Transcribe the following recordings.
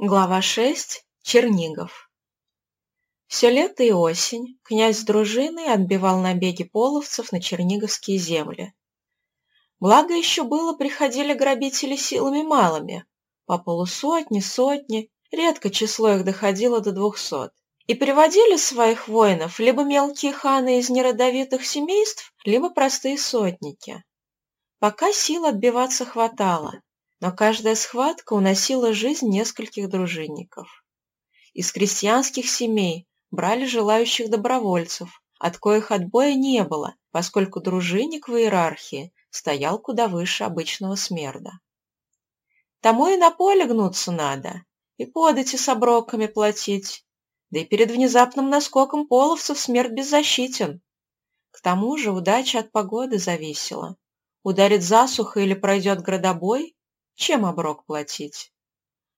Глава 6. Чернигов. Все лето и осень князь с дружиной отбивал набеги половцев на черниговские земли. Благо еще было приходили грабители силами малыми, по полусотни, сотни, редко число их доходило до двухсот, и приводили своих воинов либо мелкие ханы из неродовитых семейств, либо простые сотники. Пока сил отбиваться хватало, но каждая схватка уносила жизнь нескольких дружинников. Из крестьянских семей брали желающих добровольцев, от коих отбоя не было, поскольку дружинник в иерархии стоял куда выше обычного смерда. Тому и на поле гнуться надо, и подати с оброками платить, да и перед внезапным наскоком половцев смерть беззащитен. К тому же удача от погоды зависела. Ударит засуха или пройдет градобой, чем оброк платить?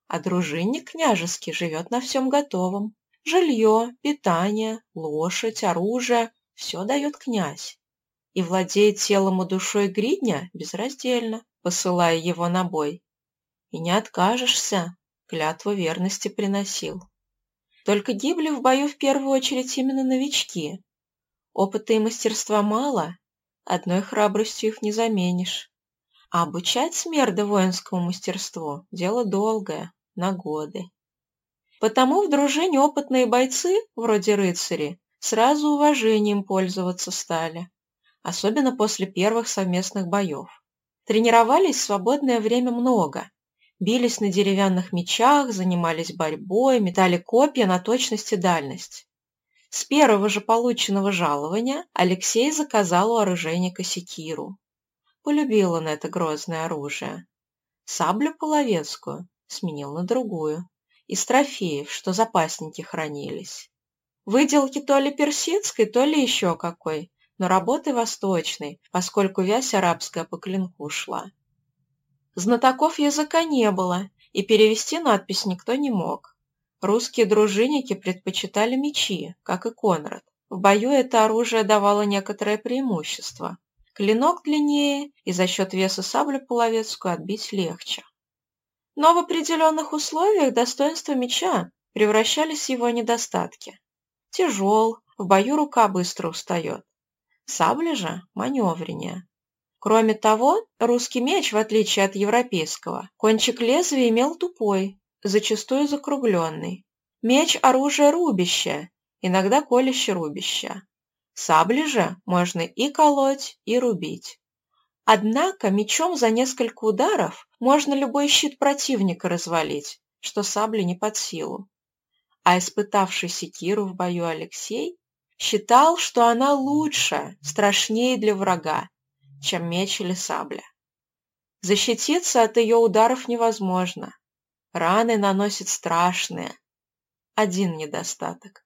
А дружинник княжеский живет на всем готовом. Жилье, питание, лошадь, оружие – все дает князь. И владеет телом и душой гридня безраздельно, посылая его на бой. И не откажешься, клятву верности приносил. Только гибли в бою в первую очередь именно новички. Опыта и мастерства мало, одной храбростью их не заменишь. А обучать смерда воинскому мастерству – дело долгое, на годы. Потому в дружине опытные бойцы, вроде рыцарей, сразу уважением пользоваться стали, особенно после первых совместных боев. Тренировались в свободное время много, бились на деревянных мечах, занимались борьбой, метали копья на точность и дальность. С первого же полученного жалования Алексей заказал у оружейника секиру, Полюбил он это грозное оружие. Саблю половецкую сменил на другую. Из трофеев, что запасники хранились. Выделки то ли персидской, то ли еще какой, но работы восточной, поскольку вязь арабская по клинку шла. Знатоков языка не было, и перевести надпись никто не мог. Русские дружинники предпочитали мечи, как и Конрад. В бою это оружие давало некоторое преимущество. Клинок длиннее, и за счет веса саблю половецкую отбить легче. Но в определенных условиях достоинства меча превращались в его недостатки. Тяжел, в бою рука быстро устает. Сабля же маневреннее. Кроме того, русский меч, в отличие от европейского, кончик лезвия имел тупой, зачастую закругленный. Меч – оружие рубящее, иногда колюще рубящее. Сабли же можно и колоть, и рубить. Однако мечом за несколько ударов можно любой щит противника развалить, что сабли не под силу. А испытавший секиру в бою Алексей считал, что она лучше, страшнее для врага, чем меч или сабля. Защититься от ее ударов невозможно. Раны наносит страшные. Один недостаток.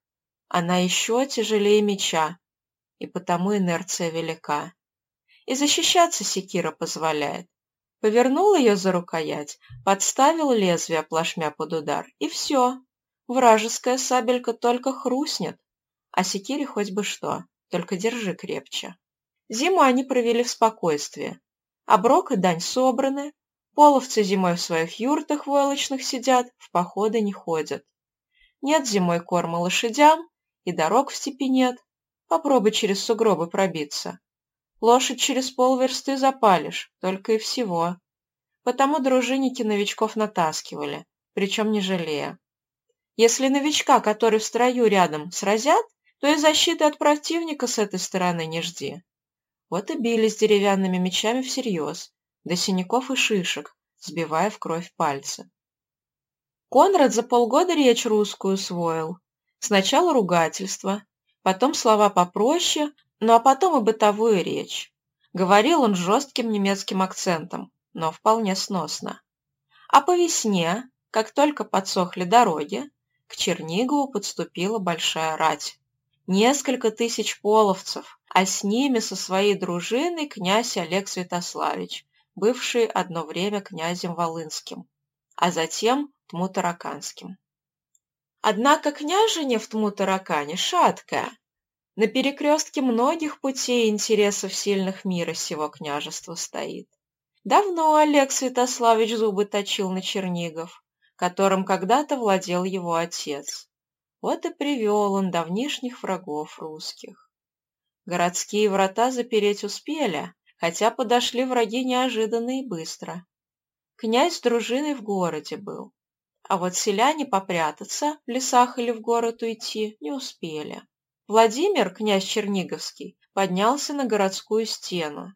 Она еще тяжелее меча, и потому инерция велика. И защищаться секира позволяет. Повернул ее за рукоять, подставил лезвие плашмя под удар, и все. Вражеская сабелька только хрустнет, а секире хоть бы что, только держи крепче. Зиму они провели в спокойствии. Оброк и дань собраны, половцы зимой в своих юртах войлочных сидят, в походы не ходят. Нет зимой корма лошадям, и дорог в степи нет, Попробуй через сугробы пробиться. Лошадь через полверсты запалишь, только и всего. Потому дружинники новичков натаскивали, причем не жалея. Если новичка, который в строю рядом, сразят, то и защиты от противника с этой стороны не жди. Вот и били с деревянными мечами всерьез, до синяков и шишек, сбивая в кровь пальцы. Конрад за полгода речь русскую усвоил. Сначала ругательство, потом слова попроще, ну а потом и бытовую речь. Говорил он жестким немецким акцентом, но вполне сносно. А по весне, как только подсохли дороги, к Чернигову подступила большая рать. Несколько тысяч половцев, а с ними со своей дружиной князь Олег Святославич, бывший одно время князем Волынским, а затем Тмутараканским. Однако княжение в Тмутаракане шаткое. На перекрестке многих путей интересов сильных мира сего княжества стоит. Давно Олег Святославич зубы точил на Чернигов, которым когда-то владел его отец. Вот и привел он давнишних врагов русских. Городские врата запереть успели, хотя подошли враги неожиданно и быстро. Князь с дружиной в городе был, а вот селяне попрятаться в лесах или в город уйти не успели. Владимир, князь Черниговский, поднялся на городскую стену.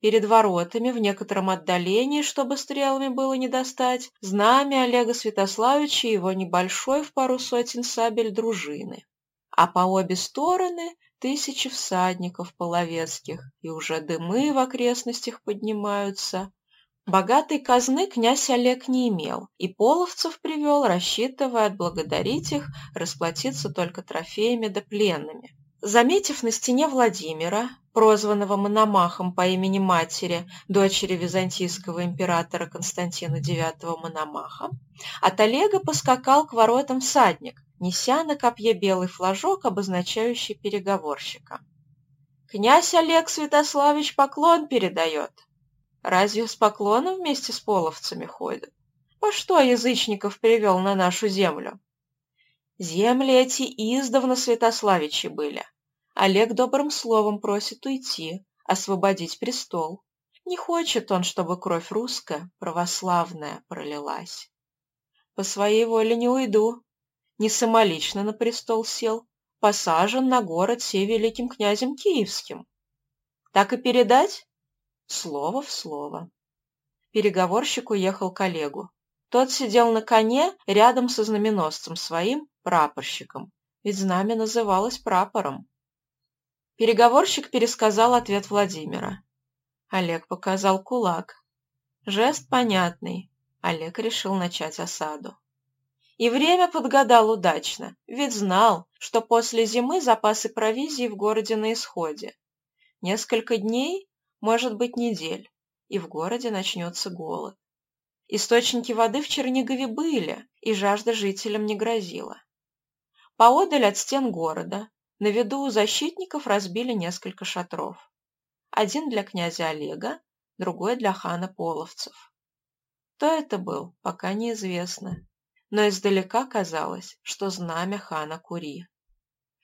Перед воротами, в некотором отдалении, чтобы стрелами было не достать, знамя Олега Святославича и его небольшой в пару сотен сабель дружины. А по обе стороны тысячи всадников половецких, и уже дымы в окрестностях поднимаются. Богатой казны князь Олег не имел, и половцев привел, рассчитывая отблагодарить их, расплатиться только трофеями да пленными. Заметив на стене Владимира, прозванного Мономахом по имени матери, дочери византийского императора Константина IX Мономаха, от Олега поскакал к воротам всадник, неся на копье белый флажок, обозначающий переговорщика. «Князь Олег Святославич поклон передает. Разве с поклоном вместе с половцами ходят? По что язычников привел на нашу землю?» Земли эти издавна Святославичи были. Олег добрым словом просит уйти, освободить престол. Не хочет он, чтобы кровь русская, православная, пролилась. По своей воле не уйду, не самолично на престол сел, посажен на город сей великим князем киевским. Так и передать? Слово в слово. Переговорщик уехал к Олегу. Тот сидел на коне рядом со знаменосцем своим, прапорщиком, ведь знамя называлось прапором. Переговорщик пересказал ответ Владимира. Олег показал кулак. Жест понятный. Олег решил начать осаду. И время подгадал удачно, ведь знал, что после зимы запасы провизии в городе на исходе. Несколько дней, может быть, недель, и в городе начнется голод. Источники воды в Чернигове были, и жажда жителям не грозила. Поодаль от стен города, на виду у защитников разбили несколько шатров. Один для князя Олега, другой для хана Половцев. Кто это был, пока неизвестно но издалека казалось, что знамя хана Кури.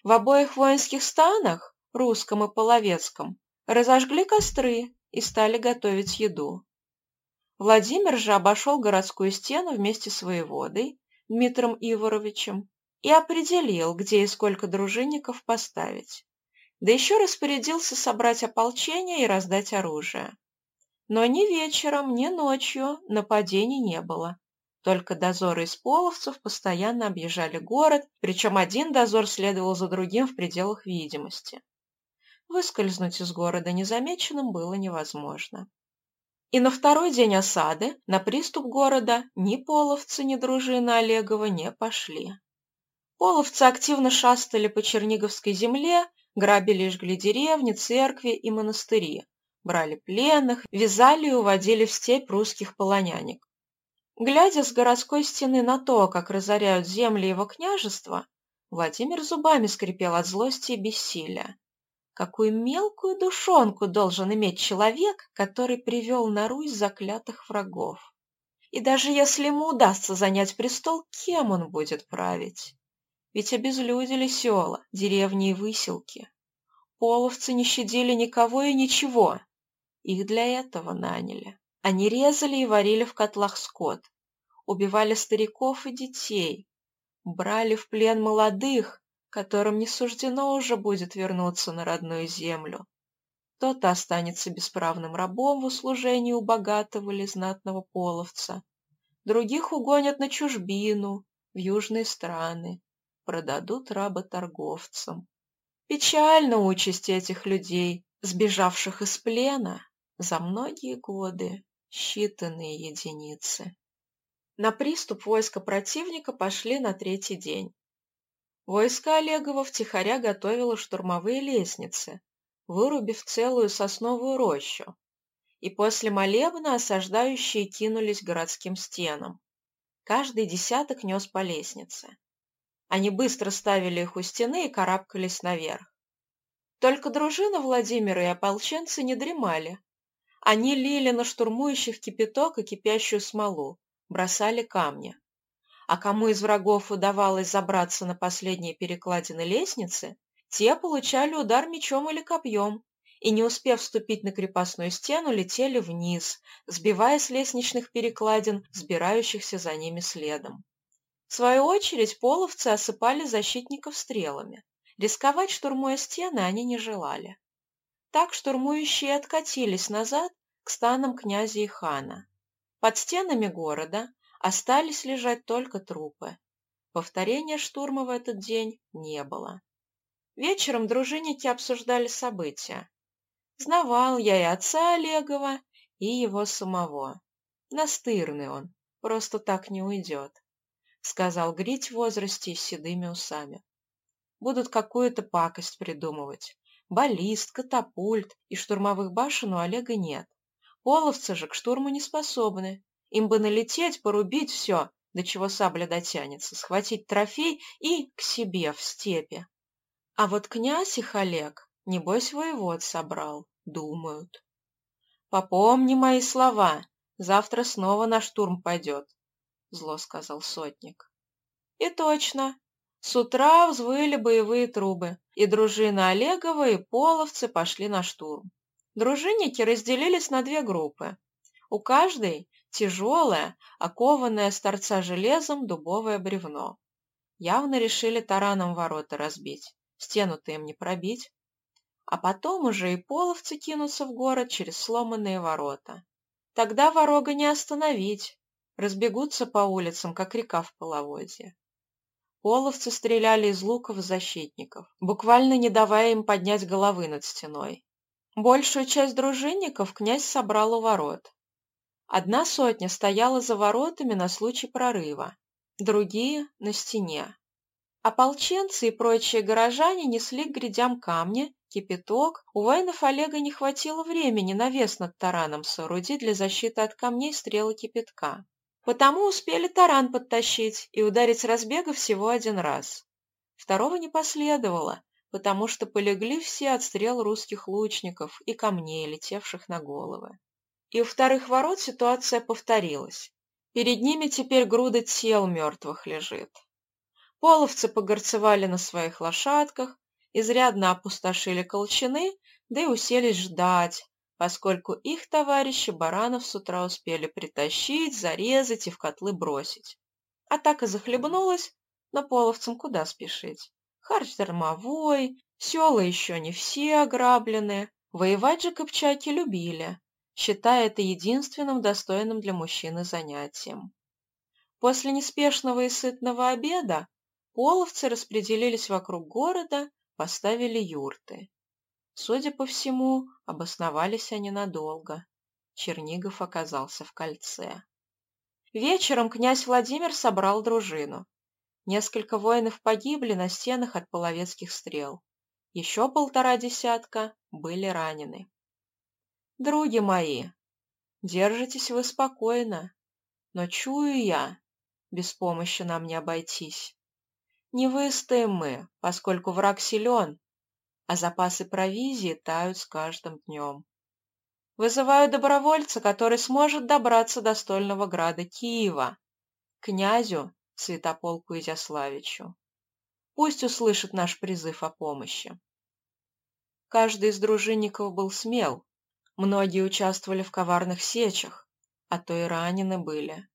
В обоих воинских станах, русском и половецком, разожгли костры и стали готовить еду. Владимир же обошел городскую стену вместе с воеводой Дмитром Иворовичем и определил, где и сколько дружинников поставить. Да еще распорядился собрать ополчение и раздать оружие. Но ни вечером, ни ночью нападений не было. Только дозоры из половцев постоянно объезжали город, причем один дозор следовал за другим в пределах видимости. Выскользнуть из города незамеченным было невозможно. И на второй день осады на приступ города ни половцы, ни дружина Олегова не пошли. Половцы активно шастали по Черниговской земле, грабили и жгли деревни, церкви и монастыри, брали пленных, вязали и уводили в степь русских полонянек. Глядя с городской стены на то, как разоряют земли его княжества, Владимир зубами скрипел от злости и бессилия. Какую мелкую душонку должен иметь человек, который привел на Русь заклятых врагов? И даже если ему удастся занять престол, кем он будет править? Ведь обезлюдили села, деревни и выселки. Половцы не щадили никого и ничего. Их для этого наняли. Они резали и варили в котлах скот, убивали стариков и детей, брали в плен молодых, которым не суждено уже будет вернуться на родную землю. Кто-то останется бесправным рабом в услужении у богатого или знатного половца, других угонят на чужбину, в южные страны, продадут работорговцам. Печально участь этих людей, сбежавших из плена за многие годы считанные единицы. На приступ войска противника пошли на третий день. Войско Олегова втихаря готовило штурмовые лестницы, вырубив целую сосновую рощу, и после молебна осаждающие кинулись к городским стенам. Каждый десяток нес по лестнице. Они быстро ставили их у стены и карабкались наверх. Только дружина Владимира и ополченцы не дремали, они лили на штурмующих кипяток и кипящую смолу, бросали камни. А кому из врагов удавалось забраться на последние перекладины лестницы, те получали удар мечом или копьем, и, не успев вступить на крепостную стену, летели вниз, сбивая с лестничных перекладин, сбирающихся за ними следом. В свою очередь половцы осыпали защитников стрелами. Рисковать, штурмуя стены, они не желали. Так штурмующие откатились назад к станам князя и хана. Под стенами города остались лежать только трупы. Повторения штурма в этот день не было. Вечером дружинники обсуждали события. Знавал я и отца Олегова, и его самого. Настырный он, просто так не уйдет, — сказал Грить в возрасте с седыми усами. Будут какую-то пакость придумывать. Баллист, катапульт и штурмовых башен у Олега нет. Половцы же к штурму не способны. Им бы налететь, порубить все, до чего сабля дотянется, схватить трофей и к себе в степи. А вот князь их Олег, небось, воевод собрал думают. «Попомни мои слова, завтра снова на штурм пойдет», — зло сказал сотник. И точно. С утра взвыли боевые трубы, и дружина Олегова и половцы пошли на штурм. Дружинники разделились на две группы. У каждой тяжелое, окованное с торца железом дубовое бревно. Явно решили тараном ворота разбить. Стену-то им не пробить а потом уже и половцы кинутся в город через сломанные ворота. Тогда ворога не остановить, разбегутся по улицам, как река в половодье. Половцы стреляли из луков защитников, буквально не давая им поднять головы над стеной. Большую часть дружинников князь собрал у ворот. Одна сотня стояла за воротами на случай прорыва, другие — на стене. Ополченцы и прочие горожане несли к грядям камни, кипяток. У воинов Олега не хватило времени навес над тараном соорудить для защиты от камней стрелы кипятка. Потому успели таран подтащить и ударить с разбега всего один раз. Второго не последовало, потому что полегли все от стрел русских лучников и камней, летевших на головы. И у вторых ворот ситуация повторилась. Перед ними теперь груда тел мертвых лежит. Половцы погорцевали на своих лошадках, изрядно опустошили колчаны, да и уселись ждать, поскольку их товарищи баранов с утра успели притащить, зарезать и в котлы бросить. А так и захлебнулась, но половцам куда спешить? Харч дармовой, села еще не все ограблены, воевать же копчаки любили, считая это единственным достойным для мужчины занятием. После неспешного и сытного обеда Половцы распределились вокруг города, поставили юрты. Судя по всему, обосновались они надолго. Чернигов оказался в кольце. Вечером князь Владимир собрал дружину. Несколько воинов погибли на стенах от половецких стрел. Еще полтора десятка были ранены. «Други мои, держитесь вы спокойно, но чую я, без помощи нам не обойтись. Не выстоим мы, поскольку враг силен, а запасы провизии тают с каждым днем. Вызываю добровольца, который сможет добраться до стольного града Киева, князю Святополку Изяславичу. Пусть услышит наш призыв о помощи. Каждый из дружинников был смел, многие участвовали в коварных сечах, а то и ранены были.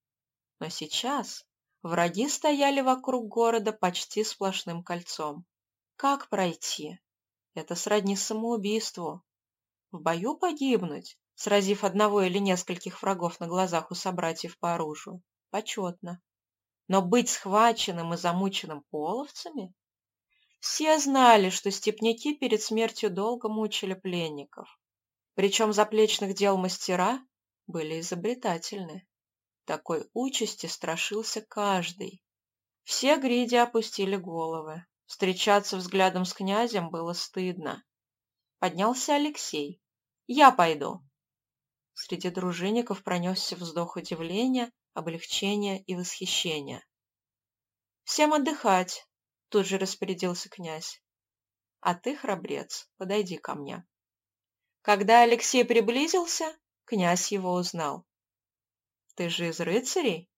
Но сейчас Враги стояли вокруг города почти сплошным кольцом. Как пройти? Это сродни самоубийству. В бою погибнуть, сразив одного или нескольких врагов на глазах у собратьев по оружию, почетно. Но быть схваченным и замученным половцами? Все знали, что степняки перед смертью долго мучили пленников. Причем заплечных дел мастера были изобретательны. Такой участи страшился каждый. Все гриди опустили головы. Встречаться взглядом с князем было стыдно. Поднялся Алексей. «Я пойду». Среди дружинников пронесся вздох удивления, облегчения и восхищения. «Всем отдыхать», — тут же распорядился князь. «А ты, храбрец, подойди ко мне». Когда Алексей приблизился, князь его узнал. Ты же из рыцарей?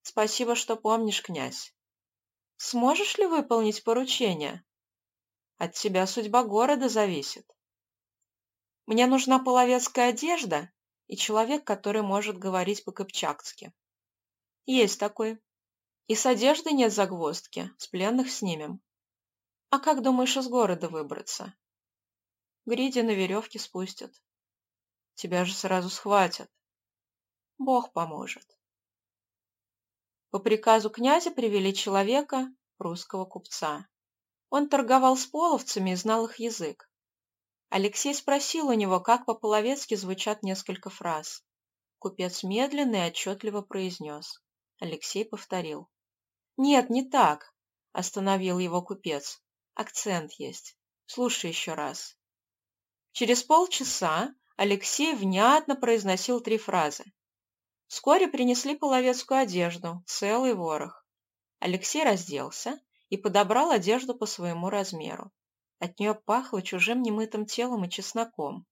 Спасибо, что помнишь, князь. Сможешь ли выполнить поручение? От тебя судьба города зависит. Мне нужна половецкая одежда и человек, который может говорить по-кыпчакски. Есть такой. И с одеждой нет загвоздки, с пленных снимем. А как думаешь из города выбраться? Гриди на веревке спустят. Тебя же сразу схватят. Бог поможет. По приказу князя привели человека, русского купца. Он торговал с половцами и знал их язык. Алексей спросил у него, как по-половецки звучат несколько фраз. Купец медленно и отчетливо произнес. Алексей повторил. «Нет, не так», — остановил его купец. «Акцент есть. Слушай еще раз». Через полчаса Алексей внятно произносил три фразы. Вскоре принесли половецкую одежду, целый ворох. Алексей разделся и подобрал одежду по своему размеру. От нее пахло чужим немытым телом и чесноком.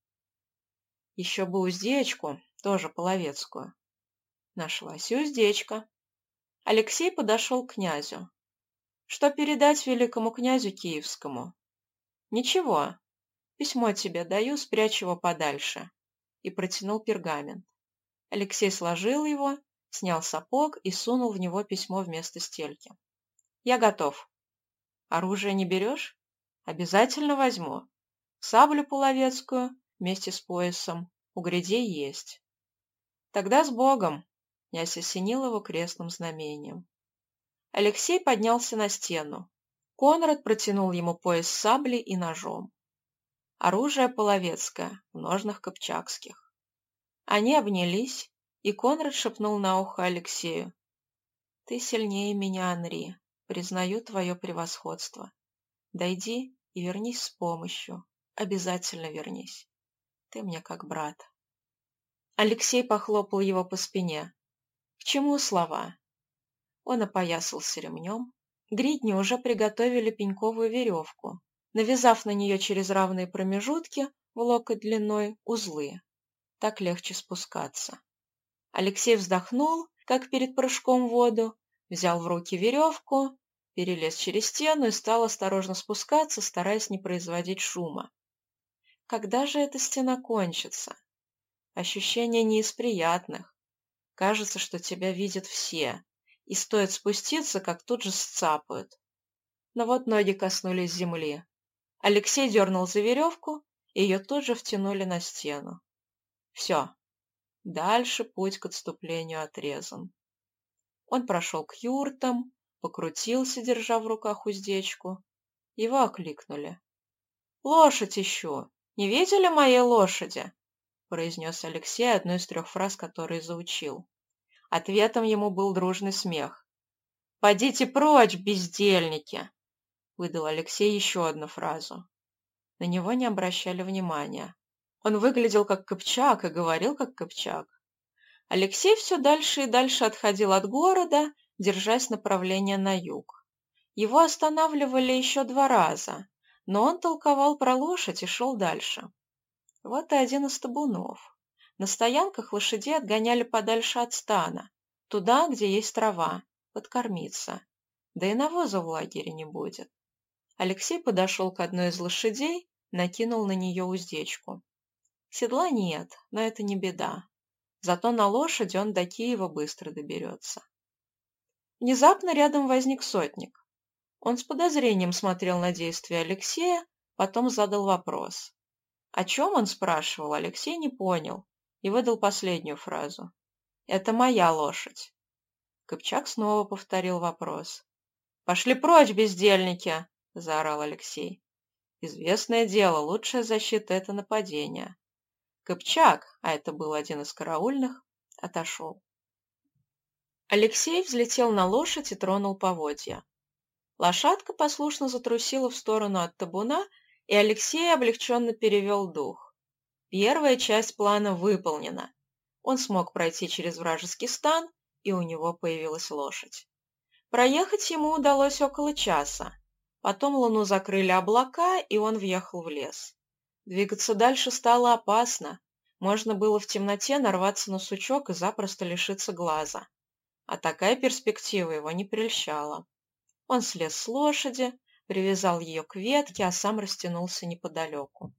Еще бы уздечку, тоже половецкую. Нашлась и уздечка. Алексей подошел к князю. Что передать великому князю Киевскому? Ничего. Письмо тебе даю, спрячь его подальше. И протянул пергамент. Алексей сложил его, снял сапог и сунул в него письмо вместо стельки. «Я готов». «Оружие не берешь?» «Обязательно возьму. Саблю половецкую вместе с поясом. У грядей есть». «Тогда с Богом!» — князь осенил его крестным знамением. Алексей поднялся на стену. Конрад протянул ему пояс сабли и ножом. Оружие половецкое, в ножнах копчакских. Они обнялись, и Конрад шепнул на ухо Алексею. «Ты сильнее меня, Анри. Признаю твое превосходство. Дойди и вернись с помощью. Обязательно вернись. Ты мне как брат». Алексей похлопал его по спине. «К чему слова?» Он опоясался ремнем. Гридни уже приготовили пеньковую веревку, навязав на нее через равные промежутки в локоть длиной узлы так легче спускаться. Алексей вздохнул, как перед прыжком в воду, взял в руки веревку, перелез через стену и стал осторожно спускаться, стараясь не производить шума. Когда же эта стена кончится? Ощущение не из приятных. Кажется, что тебя видят все, и стоит спуститься, как тут же сцапают. Но вот ноги коснулись земли. Алексей дернул за веревку, и ее тут же втянули на стену. Все. Дальше путь к отступлению отрезан. Он прошел к юртам, покрутился, держа в руках уздечку. Его окликнули. «Лошадь ищу! Не видели моей лошади?» произнес Алексей одну из трех фраз, которые заучил. Ответом ему был дружный смех. «Подите прочь, бездельники!» Выдал Алексей еще одну фразу. На него не обращали внимания. Он выглядел как Копчак и говорил как Копчак. Алексей все дальше и дальше отходил от города, держась направления на юг. Его останавливали еще два раза, но он толковал про лошадь и шел дальше. Вот и один из табунов. На стоянках лошадей отгоняли подальше от стана, туда, где есть трава, подкормиться. Да и навоза в лагере не будет. Алексей подошел к одной из лошадей, накинул на нее уздечку. Седла нет, но это не беда. Зато на лошади он до Киева быстро доберется. Внезапно рядом возник сотник. Он с подозрением смотрел на действия Алексея, потом задал вопрос. О чем он спрашивал, Алексей не понял и выдал последнюю фразу. «Это моя лошадь». Кыпчак снова повторил вопрос. «Пошли прочь, бездельники!» – заорал Алексей. «Известное дело, лучшая защита – это нападение. Копчак, а это был один из караульных, отошел. Алексей взлетел на лошадь и тронул поводья. Лошадка послушно затрусила в сторону от табуна, и Алексей облегченно перевел дух. Первая часть плана выполнена. Он смог пройти через вражеский стан, и у него появилась лошадь. Проехать ему удалось около часа. Потом луну закрыли облака, и он въехал в лес. Двигаться дальше стало опасно. Можно было в темноте нарваться на сучок и запросто лишиться глаза. а такая перспектива его не прельщала. Он слез с лошади, привязал ее к ветке, а сам растянулся неподалеку.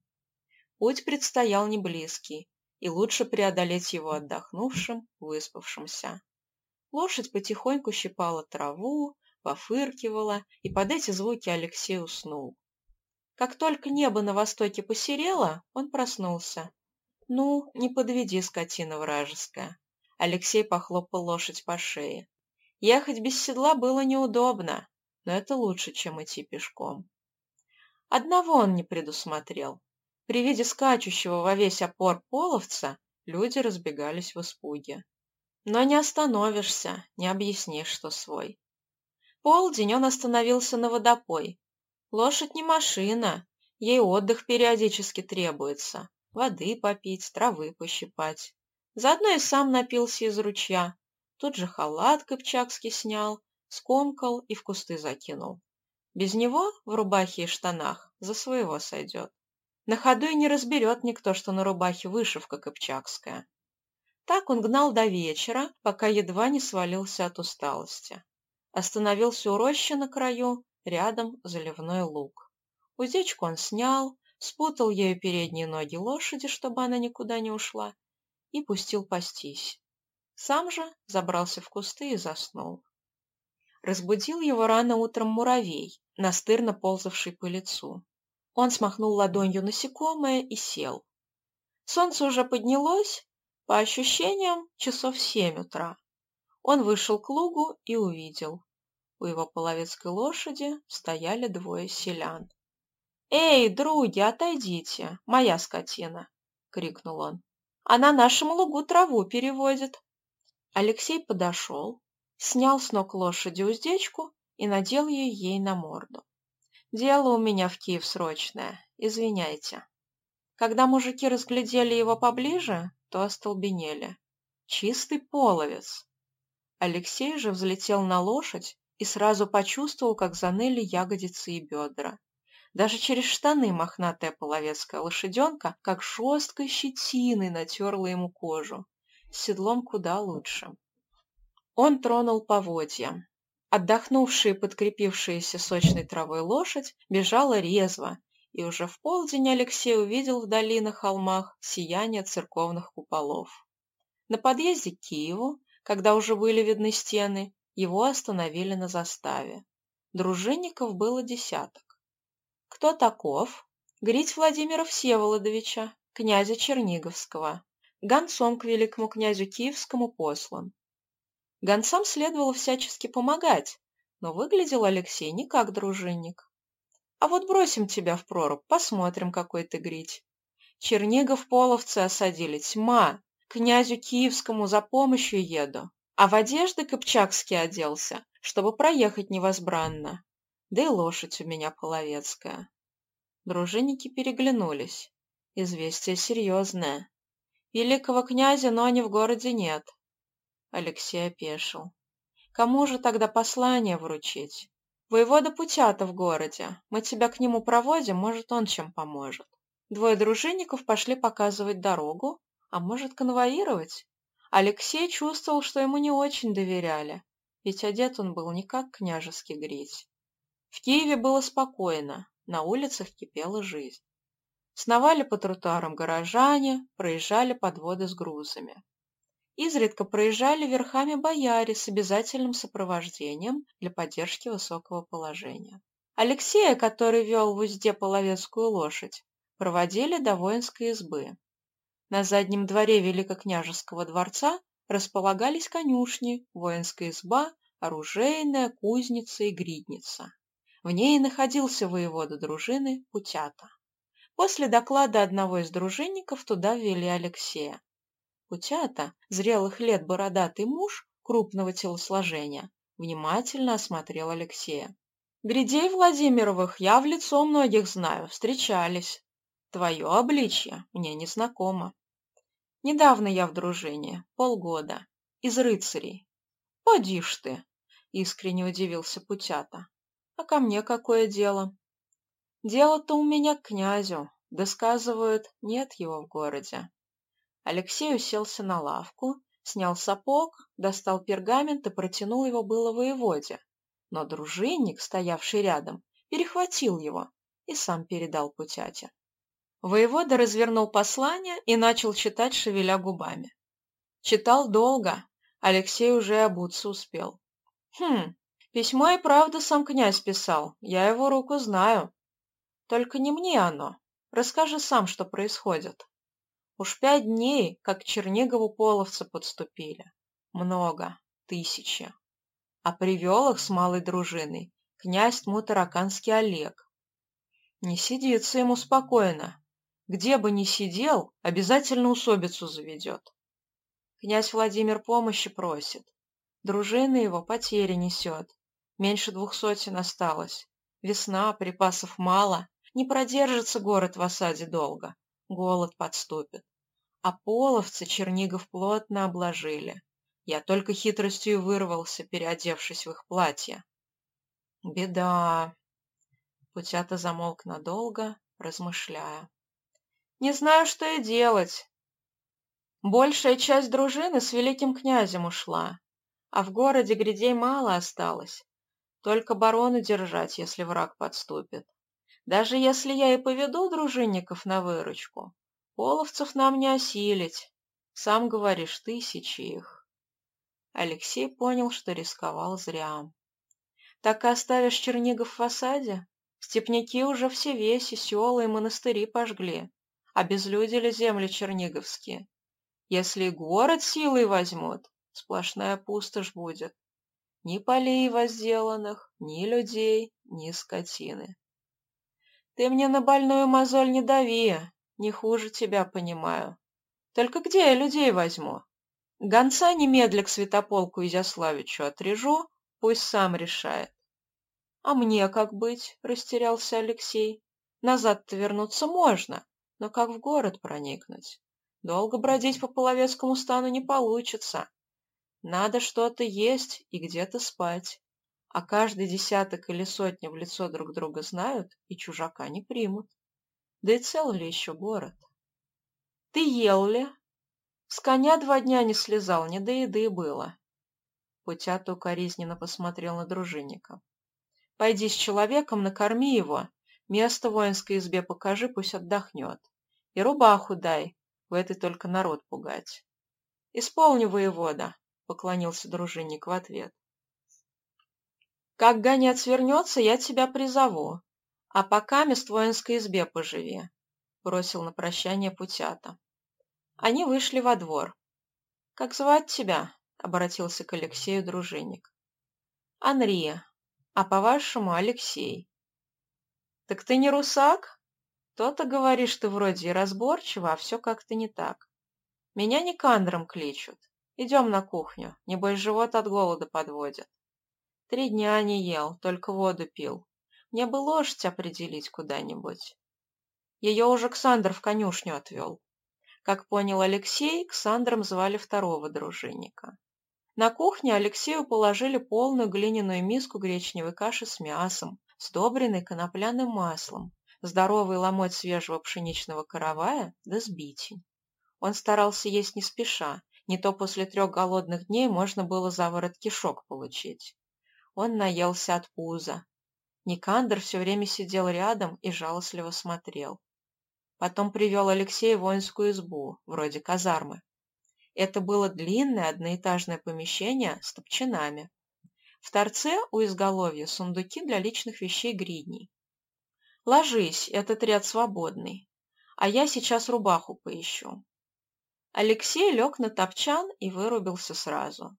Путь предстоял не близкий, и лучше преодолеть его отдохнувшим, выспавшимся. Лошадь потихоньку щипала траву, пофыркивала, и под эти звуки Алексей уснул. Как только небо на востоке посерело, он проснулся. «Ну, не подведи, скотина вражеская!» Алексей похлопал лошадь по шее. Ехать без седла было неудобно, но это лучше, чем идти пешком. Одного он не предусмотрел. При виде скачущего во весь опор половца люди разбегались в испуге. Но не остановишься, не объяснишь, что свой. Полдень он остановился на водопой. Лошадь не машина, ей отдых периодически требуется. Воды попить, травы пощипать. Заодно и сам напился из ручья. Тут же халат кыпчакский снял, скомкал и в кусты закинул. Без него, в рубахе и штанах, за своего сойдет. На ходу и не разберет никто, что на рубахе вышивка кыпчакская. Так он гнал до вечера, пока едва не свалился от усталости. Остановился у рощи на краю, рядом заливной луг. Уздечку он снял, спутал ею передние ноги лошади, чтобы она никуда не ушла, и пустил пастись. Сам же забрался в кусты и заснул. Разбудил его рано утром муравей, настырно ползавший по лицу. Он смахнул ладонью насекомое и сел. Солнце уже поднялось, по ощущениям, часов семь утра. Он вышел к лугу и увидел. У его половецкой лошади стояли двое селян. «Эй, други, отойдите, моя скотина!» — крикнул он. «Она нашему лугу траву переводит!» Алексей подошел, снял с ног лошади уздечку и надел ее ей на морду. «Дело у меня в Киев срочное, извиняйте». Когда мужики разглядели его поближе, то остолбенели. Чистый половец. Алексей же взлетел на лошадь и сразу почувствовал, как заныли ягодицы и бедра. Даже через штаны мохнатая половецкая лошаденка, как жесткой щетиной, натерла ему кожу. С седлом куда лучше. Он тронул поводья. Отдохнувшая и подкрепившаяся сочной травой лошадь бежала резво, и уже в полдень Алексей увидел вдали на холмах сияние церковных куполов. На подъезде к Киеву, когда уже были видны стены, его остановили на заставе. Дружинников было десяток. Кто таков? Грить Владимира Всеволодовича, князя Черниговского, гонцом к великому князю Киевскому послан. Гонцам следовало всячески помогать, но выглядел Алексей не как дружинник. А вот бросим тебя в прорубь, посмотрим, какой ты грить. Чернигов половцы осадили, тьма. Князю Киевскому за помощью еду. А в одежды Копчакский оделся, чтобы проехать невозбранно. Да и лошадь у меня половецкая. Дружинники переглянулись. Известие серьезное. Великого князя, но не в городе нет. Алексей опешил. Кому же тогда послание вручить? Воевода Путята в городе. Мы тебя к нему проводим, может, он чем поможет. Двое дружинников пошли показывать дорогу, а может, конвоировать? Алексей чувствовал, что ему не очень доверяли, ведь одет он был не как княжеский греть. В Киеве было спокойно, на улицах кипела жизнь. Сновали по тротуарам горожане, проезжали подводы с грузами. Изредка проезжали верхами бояре с обязательным сопровождением для поддержки высокого положения. Алексея, который вел в узде половецкую лошадь, проводили до воинской избы. На заднем дворе Великокняжеского дворца располагались конюшни, воинская изба, оружейная, кузница и гридница. В ней находился воевода дружины Путята. После доклада одного из дружинников туда ввели Алексея. Путята, зрелых лет бородатый муж, крупного телосложения, внимательно осмотрел Алексея. «Гридей Владимировых я в лицо многих знаю, встречались. Твое обличье мне не знакомо. Недавно я в дружине, полгода, из рыцарей. Поди ж ты!» — искренне удивился Путята. «А ко мне какое дело?» «Дело-то у меня к князю, да, сказывают, нет его в городе. Алексей уселся на лавку, Снял сапог, достал пергамент и протянул его было воеводе. Но дружинник, стоявший рядом, перехватил его и сам передал Путяте. Воевода развернул послание и начал читать, шевеля губами. Читал долго, Алексей уже обуться успел. Хм, письмо и правда сам князь писал, я его руку знаю. Только не мне оно. Расскажи сам, что происходит. Уж пять дней, как к Чернигову половцы подступили. Много, тысячи. А привел их с малой дружиной князь Тмутараканский Олег. Не сидится ему спокойно. Где бы ни сидел, обязательно усобицу заведет. Князь Владимир помощи просит. Дружина его потери несет. Меньше двух сотен осталось. Весна, припасов мало. Не продержится город в осаде долго. Голод подступит. А половцы Чернигов плотно обложили. Я только хитростью вырвался, переодевшись в их платье. Беда. Путята замолк надолго, размышляя. Не знаю, что и делать. Большая часть дружины с великим князем ушла, а в городе грядей мало осталось. Только барону держать, если враг подступит. Даже если я и поведу дружинников на выручку, половцев нам не осилить. Сам говоришь, тысячи их. Алексей понял, что рисковал зря. Так и оставишь Чернигов в осаде? Степняки уже все веси, села и монастыри пожгли, обезлюдили земли черниговские. Если город силой возьмут, сплошная пустошь будет. Ни полей возделанных, ни людей, ни скотины. Ты мне на больную мозоль не дави, не хуже тебя понимаю. Только где я людей возьму? Гонца немедля к Святополку Изяславичу отрежу, пусть сам решает. А мне как быть? Растерялся Алексей. Назад-то вернуться можно, но как в город проникнуть? Долго бродить по Половецкому стану не получится. Надо что-то есть и где-то спать а каждый десяток или сотня в лицо друг друга знают и чужака не примут. Да и цел ли еще город? Ты ел ли? С коня два дня не слезал, не до еды было. Путята укоризненно посмотрел на дружинника. Пойди с человеком, накорми его, место воинской избе покажи, пусть отдохнет. И рубаху дай, в этой только народ пугать. Исполни, воевода, поклонился дружинник в ответ. Как гонец вернется, я тебя призову. А пока мест воинской избе поживи, — бросил на прощание Путята. Они вышли во двор. — Как звать тебя? — обратился к Алексею дружинник. — Анри. А по-вашему Алексей. — Так ты не русак? То-то говоришь ты вроде и разборчиво, а все как-то не так. Меня Никандром кличут. Идем на кухню, небось живот от голода подводит. Три дня не ел, только воду пил. Мне бы лошадь определить куда-нибудь. Ее уже Ксандр в конюшню отвел. Как понял Алексей, Ксандром звали второго дружинника. На кухне Алексею положили полную глиняную миску гречневой каши с мясом, сдобренной конопляным маслом, здоровый ломоть свежего пшеничного каравая да сбитень. Он старался есть не спеша, не то после трех голодных дней можно было заворот кишок получить. Он наелся от пуза. Никандр все время сидел рядом и жалостливо смотрел. Потом привел Алексея в воинскую избу, вроде казармы. Это было длинное одноэтажное помещение с топчинами. В торце у изголовья сундуки для личных вещей гридней. «Ложись, этот ряд свободный, а я сейчас рубаху поищу». Алексей лег на топчан и вырубился сразу.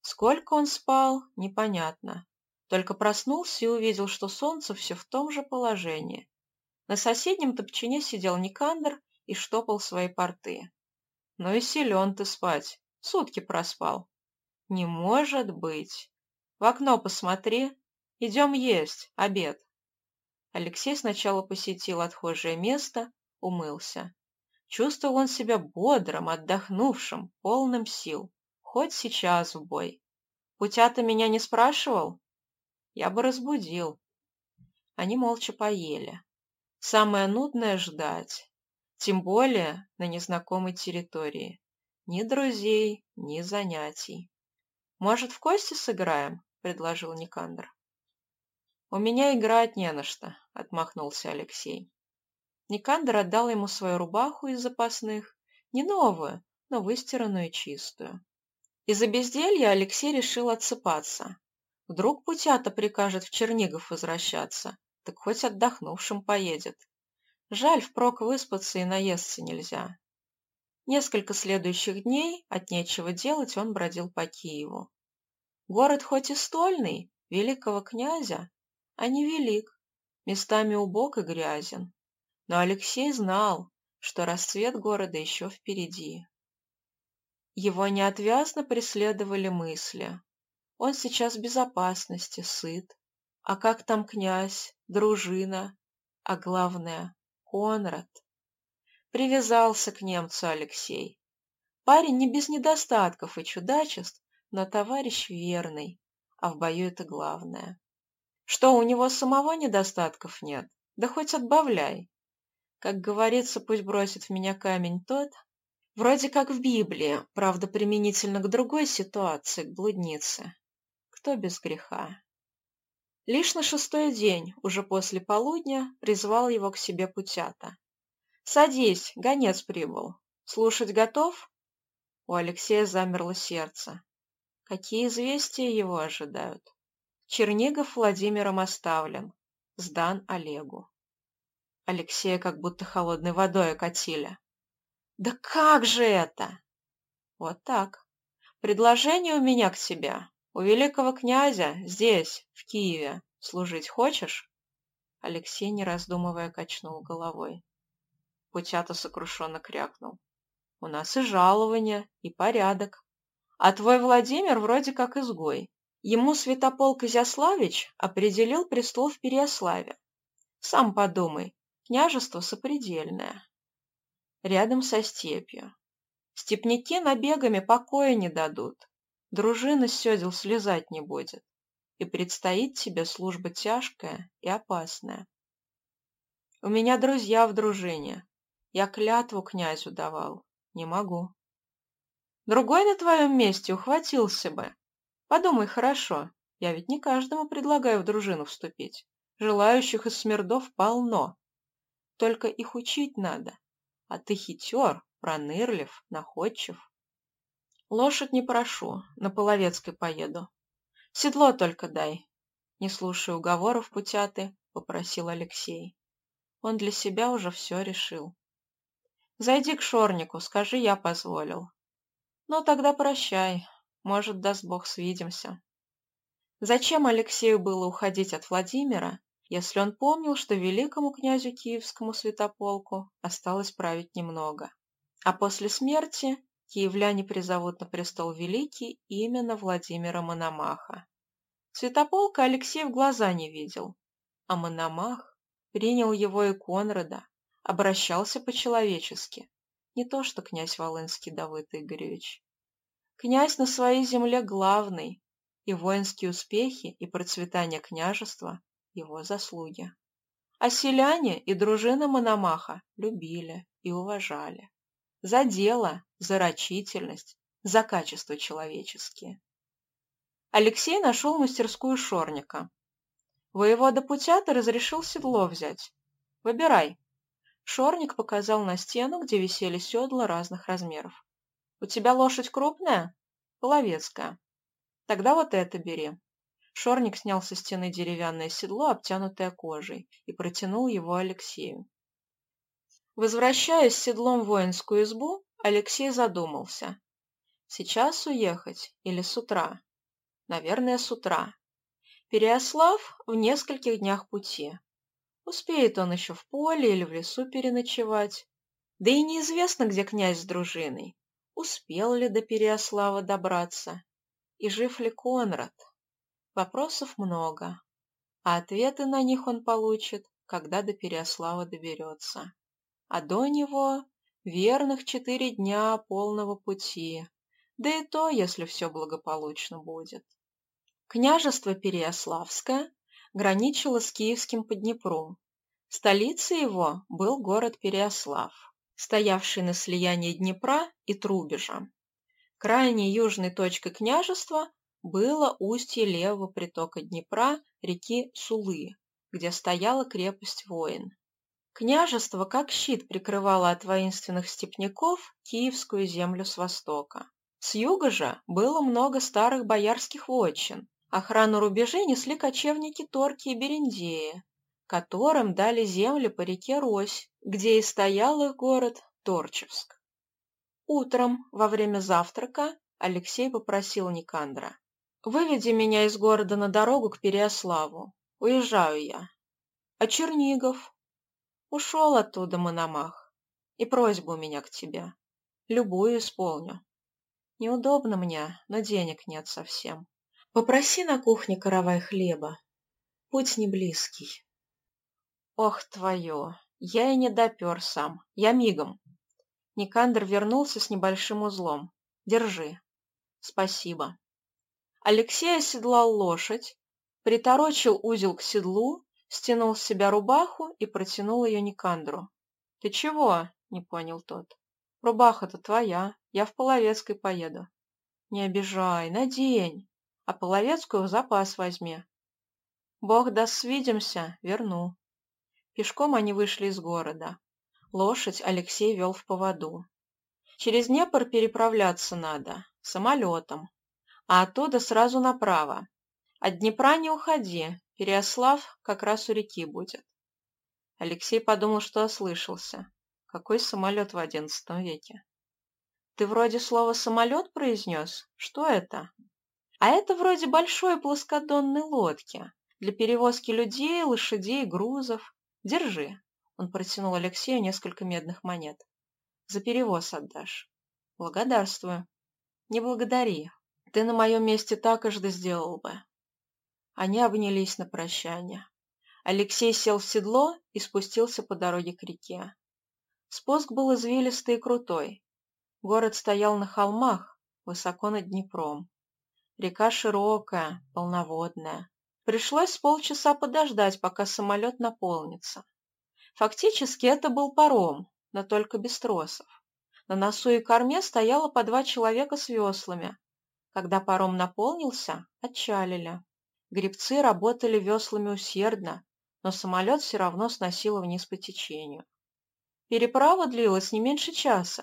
Сколько он спал, непонятно. Только проснулся и увидел, что солнце все в том же положении. На соседнем топчине сидел Никандр и штопал свои порты. Ну и силен ты спать. Сутки проспал. Не может быть. В окно посмотри. Идем есть, обед. Алексей сначала посетил отхожее место, умылся. Чувствовал он себя бодрым, отдохнувшим, полным сил. Хоть сейчас в бой. Путята меня не спрашивал? Я бы разбудил. Они молча поели. Самое нудное — ждать. Тем более на незнакомой территории. Ни друзей, ни занятий. «Может, в кости сыграем?» — предложил Никандр. «У меня играть не на что», — отмахнулся Алексей. Никандр отдал ему свою рубаху из запасных, не новую, но выстиранную и чистую. Из-за безделья Алексей решил отсыпаться. Вдруг Путята прикажет в Чернигов возвращаться, так хоть отдохнувшим поедет. Жаль, впрок выспаться и наесться нельзя. Несколько следующих дней от нечего делать он бродил по Киеву. Город хоть и стольный, великого князя, а не велик, местами убог и грязен. Но Алексей знал, что расцвет города еще впереди. Его неотвязно преследовали мысли. Он сейчас в безопасности, сыт. А как там князь, дружина, а главное — Конрад? Привязался к немцу Алексей. Парень не без недостатков и чудачеств, но товарищ верный, а в бою это главное. Что, у него самого недостатков нет? Да хоть отбавляй. Как говорится, пусть бросит в меня камень тот, вроде как в Библии, правда, применительно к другой ситуации, к блуднице. Кто без греха? Лишь на шестой день, уже после полудня, призвал его к себе Путята. «Садись, гонец прибыл. Слушать готов?» У Алексея замерло сердце. Какие известия его ожидают? Чернигов Владимиром оставлен. Сдан Олегу. Алексея как будто холодной водой окатили. «Да как же это?» «Вот так. Предложение у меня к тебе. У великого князя здесь, в Киеве, служить хочешь?» Алексей, не раздумывая, качнул головой. Путята сокрушенно крякнул. «У нас и жалование, и порядок. А твой Владимир вроде как изгой. Ему святополк Изяславич определил престол в Переяславе. Сам подумай, княжество сопредельное. Рядом со степью. Степняки набегами покоя не дадут. Дружина с седел слезать не будет. И предстоит тебе служба тяжкая и опасная. У меня друзья в дружине, я клятву князю давал. Не могу. Другой на твоем месте ухватился бы. Подумай хорошо. Я ведь не каждому предлагаю в дружину вступить. Желающих из смердов полно. Только их учить надо. А ты хитер, пронырлив, находчив. Лошадь не прошу, на Половецкой поеду. Седло только дай. Не слушая уговоров путяты, попросил Алексей. Он для себя уже все решил. Зайди к Шорнику, скажи, я позволил. Ну, тогда прощай. Может, даст Бог, свидимся. Зачем Алексею было уходить от Владимира, если он помнил, что великому князю Киевскому святополку осталось править немного? А после смерти киевляне призовут на престол великий именно Владимира Мономаха. Святополка Алексей в глаза не видел, а Мономах принял его и Конрада, обращался по-человечески, не то что князь Волынский Давыд Игоревич. Князь на своей земле главный, и воинские успехи и процветание княжества – его заслуги. А селяне и дружина Мономаха любили и уважали. За дело, за рачительность, за качества человеческие. Алексей нашел мастерскую шорника. Воевода Путята разрешил седло взять. Выбирай, Шорник показал на стену, где висели седла разных размеров. «У тебя лошадь крупная?» «Половецкая». «Тогда вот это бери». Шорник снял со стены деревянное седло, обтянутое кожей, и протянул его Алексею. Возвращаясь с седлом в воинскую избу, Алексей задумался. Сейчас уехать или с утра? Наверное, с утра. Переослав в нескольких днях пути. Успеет он еще в поле или в лесу переночевать. Да и неизвестно, где князь с дружиной. Успел ли до Переослава добраться? И жив ли Конрад? Вопросов много, а ответы на них он получит, когда до Переослава доберется. А до него верных четыре дня полного пути, да и то, если все благополучно будет. Княжество Переяславское граничила с Киевским по Днепру. Столицей его был город Переяслав, стоявший на слиянии Днепра и Трубежа. Крайней южной точкой княжества было устье левого притока Днепра реки Сулы, где стояла крепость воин. Княжество как щит прикрывало от воинственных степняков Киевскую землю с востока. С юга же было много старых боярских вотчин. Охрану рубежей несли кочевники Торки и Берендеи, которым дали земли по реке Рось, где и стоял их город Торчевск. Утром, во время завтрака, Алексей попросил Никандра. «Выведи меня из города на дорогу к Переославу. Уезжаю я». «А Чернигов?» «Ушел оттуда Мономах. И просьба у меня к тебе. Любую исполню. Неудобно мне, но денег нет совсем. Попроси на кухне каравай хлеба. Путь не близкий». «Ох, твое! Я и не допер сам. Я мигом. Никандр вернулся с небольшим узлом. «Держи». «Спасибо». Алексей оседлал лошадь, приторочил узел к седлу, стянул с себя рубаху и протянул ее Никандру. «Ты чего?» — не понял тот. «Рубаха-то твоя, я в Половецкой поеду». «Не обижай, надень, а Половецкую в запас возьми». «Бог даст свидимся, верну». Пешком они вышли из города. Лошадь Алексей вел в поводу. Через Днепр переправляться надо, самолетом, а оттуда сразу направо. От Днепра не уходи, Переослав как раз у реки будет. Алексей подумал, что ослышался. Какой самолет в одиннадцатом веке? Ты вроде слово «самолет» произнес? Что это? А это вроде большой плоскодонной лодки для перевозки людей, лошадей, грузов. Держи. Он протянул Алексею несколько медных монет. «За перевоз отдашь». «Благодарствую». «Не благодари. Ты на моем месте так и жды сделал бы». Они обнялись на прощание. Алексей сел в седло и спустился по дороге к реке. Спуск был извилистый и крутой. Город стоял на холмах, высоко над Днепром. Река широкая, полноводная. Пришлось полчаса подождать, пока самолет наполнится. Фактически это был паром, но только без тросов. На носу и корме стояло по два человека с веслами. Когда паром наполнился, отчалили. Гребцы работали веслами усердно, но самолет все равно сносило вниз по течению. Переправа длилась не меньше часа,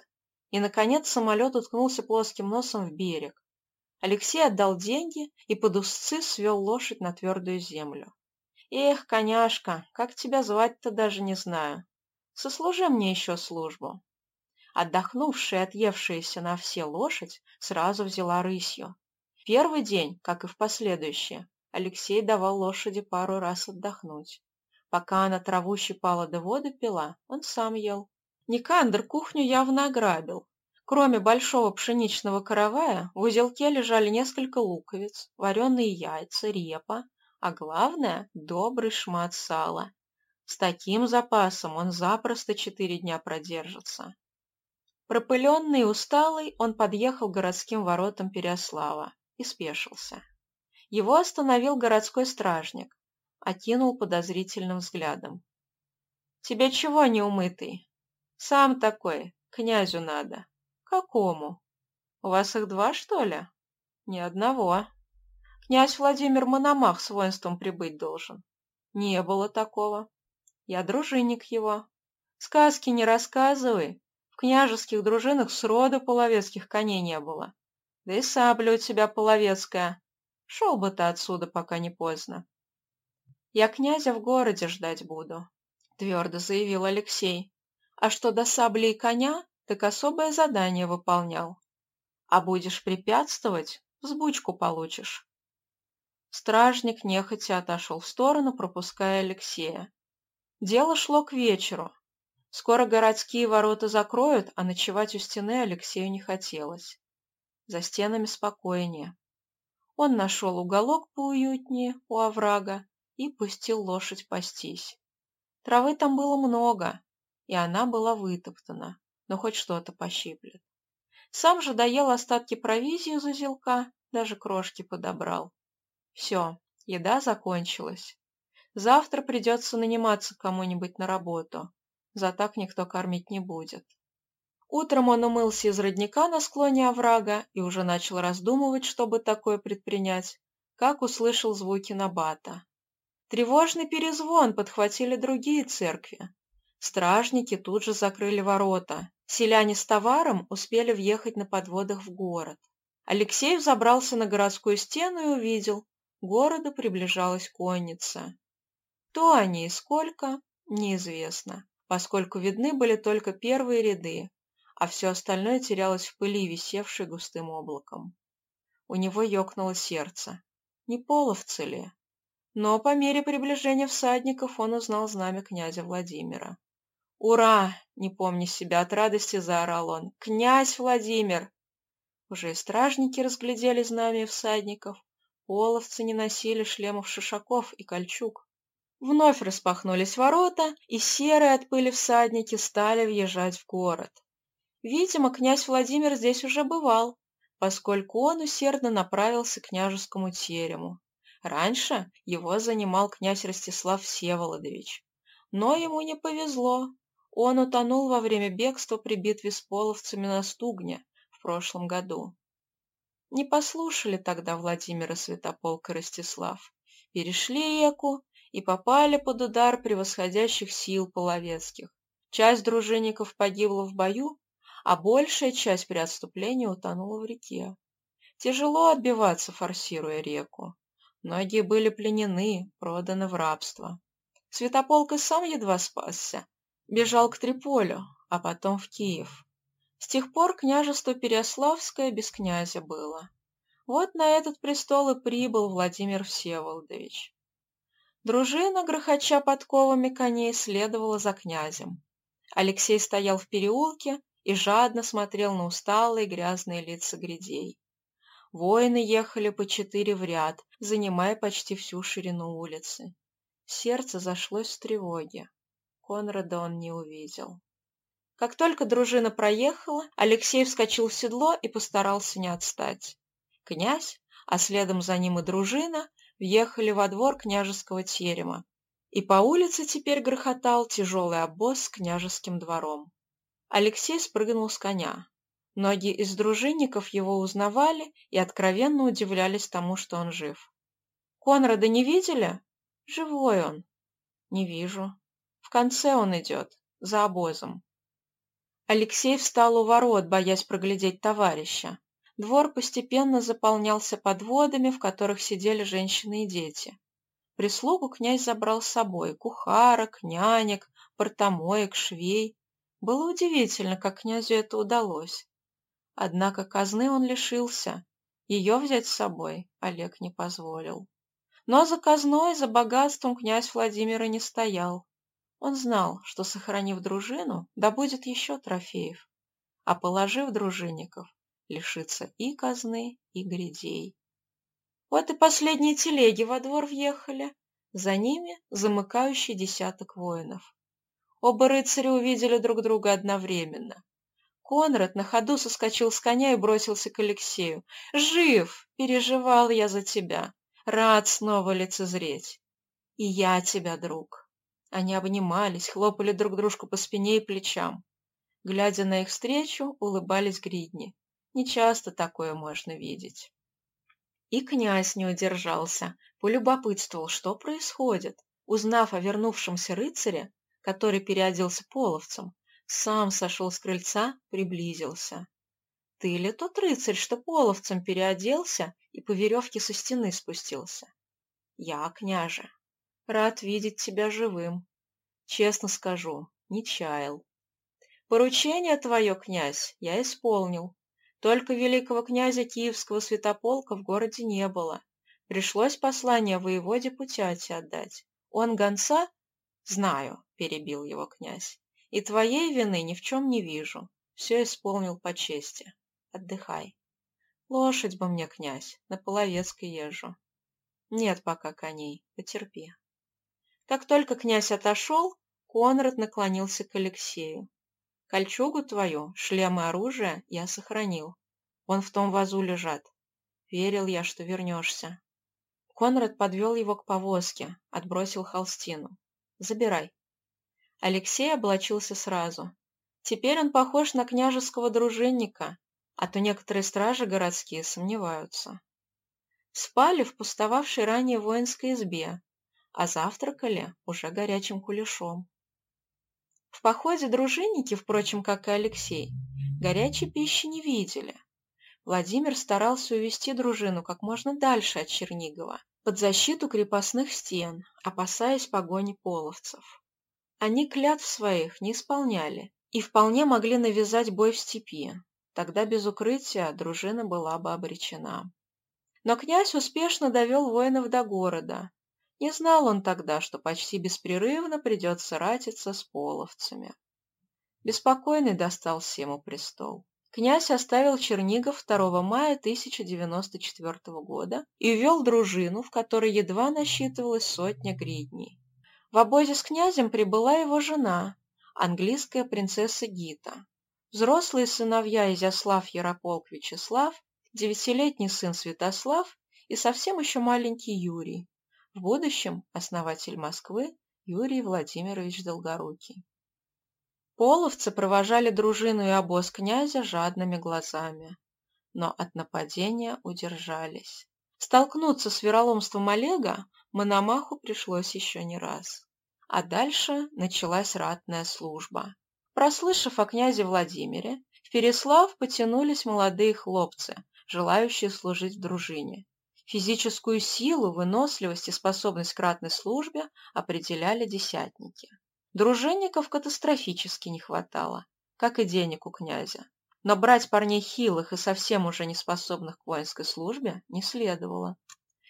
и, наконец, самолет уткнулся плоским носом в берег. Алексей отдал деньги и под узцы свел лошадь на твердую землю. Эх, коняшка, как тебя звать-то даже не знаю. Сослужи мне еще службу. Отдохнувшая, отъевшаяся на все лошадь сразу взяла рысью. Первый день, как и в последующие, Алексей давал лошади пару раз отдохнуть. Пока она траву щипала да воду пила, он сам ел. Никандр кухню явно ограбил. Кроме большого пшеничного каравая, в узелке лежали несколько луковиц, вареные яйца, репа, а главное – добрый шмат сала. С таким запасом он запросто четыре дня продержится. Пропыленный и усталый, он подъехал к городским воротам Переослава и спешился. Его остановил городской стражник, окинул подозрительным взглядом. «Тебе чего неумытый? Сам такой, князю надо». «Какому? У вас их два, что ли?» «Ни одного». Князь Владимир Мономах с воинством прибыть должен. Не было такого. Я дружинник его. Сказки не рассказывай. В княжеских дружинах сроду половецких коней не было. Да и сабля у тебя половецкая. Шел бы ты отсюда, пока не поздно. Я князя в городе ждать буду, твердо заявил Алексей. А что до сабли и коня, так особое задание выполнял. А будешь препятствовать, взбучку получишь. Стражник нехотя отошел в сторону, пропуская Алексея. Дело шло к вечеру. Скоро городские ворота закроют, а ночевать у стены Алексею не хотелось. За стенами спокойнее. Он нашел уголок поуютнее у оврага и пустил лошадь пастись. Травы там было много, и она была вытоптана, но хоть что-то пощиплет. Сам же доел остатки провизии из узелка, даже крошки подобрал. Все, еда закончилась. Завтра придется наниматься кому-нибудь на работу. За так никто кормить не будет. Утром он умылся из родника на склоне оврага и уже начал раздумывать, чтобы такое предпринять, как услышал звуки Набата. Тревожный перезвон подхватили другие церкви. Стражники тут же закрыли ворота. Селяне с товаром успели въехать на подводах в город. Алексей взобрался на городскую стену и увидел, городу приближалась конница. То они и сколько, неизвестно, поскольку видны были только первые ряды, а все остальное терялось в пыли, висевшей густым облаком. У него ёкнуло сердце. Не половцы ли? Но по мере приближения всадников он узнал знамя князя Владимира. «Ура!» — не помня себя от радости, заорал он. «Князь Владимир!» Уже и стражники разглядели знамя всадников. Половцы не носили шлемов-шишаков и кольчуг. Вновь распахнулись ворота, и серые от пыли всадники стали въезжать в город. Видимо, князь Владимир здесь уже бывал, поскольку он усердно направился к княжескому терему. Раньше его занимал князь Ростислав Всеволодович. Но ему не повезло. Он утонул во время бегства при битве с половцами на Стугне в прошлом году. Не послушали тогда Владимира Святополк и Ростислав. Перешли реку и попали под удар превосходящих сил половецких. Часть дружинников погибла в бою, а большая часть при отступлении утонула в реке. Тяжело отбиваться, форсируя реку. Многие были пленены, проданы в рабство. Святополк и сам едва спасся. Бежал к Триполю, а потом в Киев. С тех пор княжество Переославское без князя было. Вот на этот престол и прибыл Владимир Всеволодович. Дружина, грохоча подковами коней, следовала за князем. Алексей стоял в переулке и жадно смотрел на усталые грязные лица грядей. Воины ехали по четыре в ряд, занимая почти всю ширину улицы. Сердце зашлось с тревоги. Конрада он не увидел. Как только дружина проехала, Алексей вскочил в седло и постарался не отстать. Князь, а следом за ним и дружина, въехали во двор княжеского терема, и по улице теперь грохотал тяжелый обоз с княжеским двором. Алексей спрыгнул с коня. Многие из дружинников его узнавали и откровенно удивлялись тому, что он жив. «Конрада не видели?» «Живой он». «Не вижу. В конце он идет, за обозом». Алексей встал у ворот, боясь проглядеть товарища. Двор постепенно заполнялся подводами, в которых сидели женщины и дети. Прислугу князь забрал с собой – кухарок, нянек, портомоек, швей. Было удивительно, как князю это удалось. Однако казны он лишился. Ее взять с собой Олег не позволил. Но за казной, за богатством князь Владимира не стоял. Он знал, что, сохранив дружину, добудет еще трофеев, а положив дружинников, лишится и казны, и грядей. Вот и последние телеги во двор въехали, за ними замыкающий десяток воинов. Оба рыцаря увидели друг друга одновременно. Конрад на ходу соскочил с коня и бросился к Алексею. «Жив! Переживал я за тебя. Рад снова лицезреть. И я тебя, друг». Они обнимались, хлопали друг дружку по спине и плечам. Глядя на их встречу, улыбались гридни. Нечасто такое можно видеть. И князь не удержался, полюбопытствовал, что происходит. Узнав о вернувшемся рыцаре, который переоделся половцем, сам сошел с крыльца, приблизился. «Ты ли тот рыцарь, что половцем переоделся и по веревке со стены спустился?» «Я, княже. Рад видеть тебя живым. Честно скажу, не чаял. Поручение твое, князь, я исполнил. Только великого князя Киевского святополка в городе не было. Пришлось послание воеводе Путяти отдать. Он гонца «Знаю», — перебил его князь, — «и твоей вины ни в чем не вижу. Все исполнил по чести. Отдыхай. Лошадь бы мне, князь, на Половецкой езжу. Нет пока коней, потерпи». Как только князь отошел, Конрад наклонился к Алексею. «Кольчугу твою, шлем и оружие я сохранил. Он в том вазу лежат. Верил я, что вернешься». Конрад подвел его к повозке, отбросил холстину. Забирай». Алексей облачился сразу. Теперь он похож на княжеского дружинника, а то некоторые стражи городские сомневаются. Спали в пустовавшей ранее воинской избе, а завтракали уже горячим кулешом. В походе дружинники, впрочем, как и Алексей, горячей пищи не видели. Владимир старался увести дружину как можно дальше от Чернигова, под защиту крепостных стен, опасаясь погони половцев. Они клятв своих не исполняли и вполне могли навязать бой в степи, тогда без укрытия дружина была бы обречена. Но князь успешно довел воинов до города. Не знал он тогда, что почти беспрерывно придется ратиться с половцами. Беспокойный достался ему престол. Князь оставил Чернигов 2 мая 1094 года и ввел дружину, в которой едва насчитывалась сотня гридней. В обозе с князем прибыла его жена, английская принцесса Гита. Взрослые сыновья Изяслав Ярополк Вячеслав девятилетний сын Святослав и совсем еще маленький Юрий, в будущем основатель Москвы Юрий Владимирович Долгорукий. Половцы провожали дружину и обоз князя жадными глазами, но от нападения удержались. Столкнуться с вероломством Олега Мономаху пришлось еще не раз. А дальше началась ратная служба. Прослышав о князе Владимире, в Переслав потянулись молодые хлопцы, желающие служить в дружине. Физическую силу, выносливость и способность к ратной службе определяли десятники. Дружинников катастрофически не хватало, как и денег у князя. Но брать парней хилых и совсем уже не способных к воинской службе не следовало.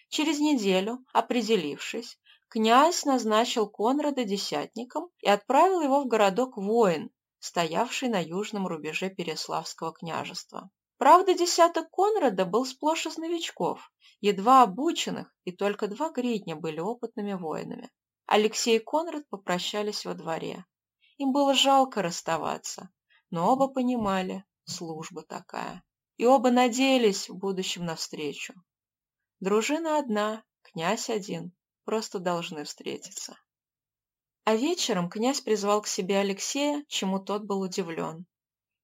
Через неделю, определившись, князь назначил Конрада десятником и отправил его в городок Воин, стоявший на южном рубеже Переславского княжества. Правда, десяток Конрада был сплошь из новичков, едва обученных, и только два гридня были опытными воинами. Алексей и Конрад попрощались во дворе. Им было жалко расставаться, но оба понимали, служба такая. И оба надеялись в будущем навстречу. Дружина одна, князь один, просто должны встретиться. А вечером князь призвал к себе Алексея, чему тот был удивлен.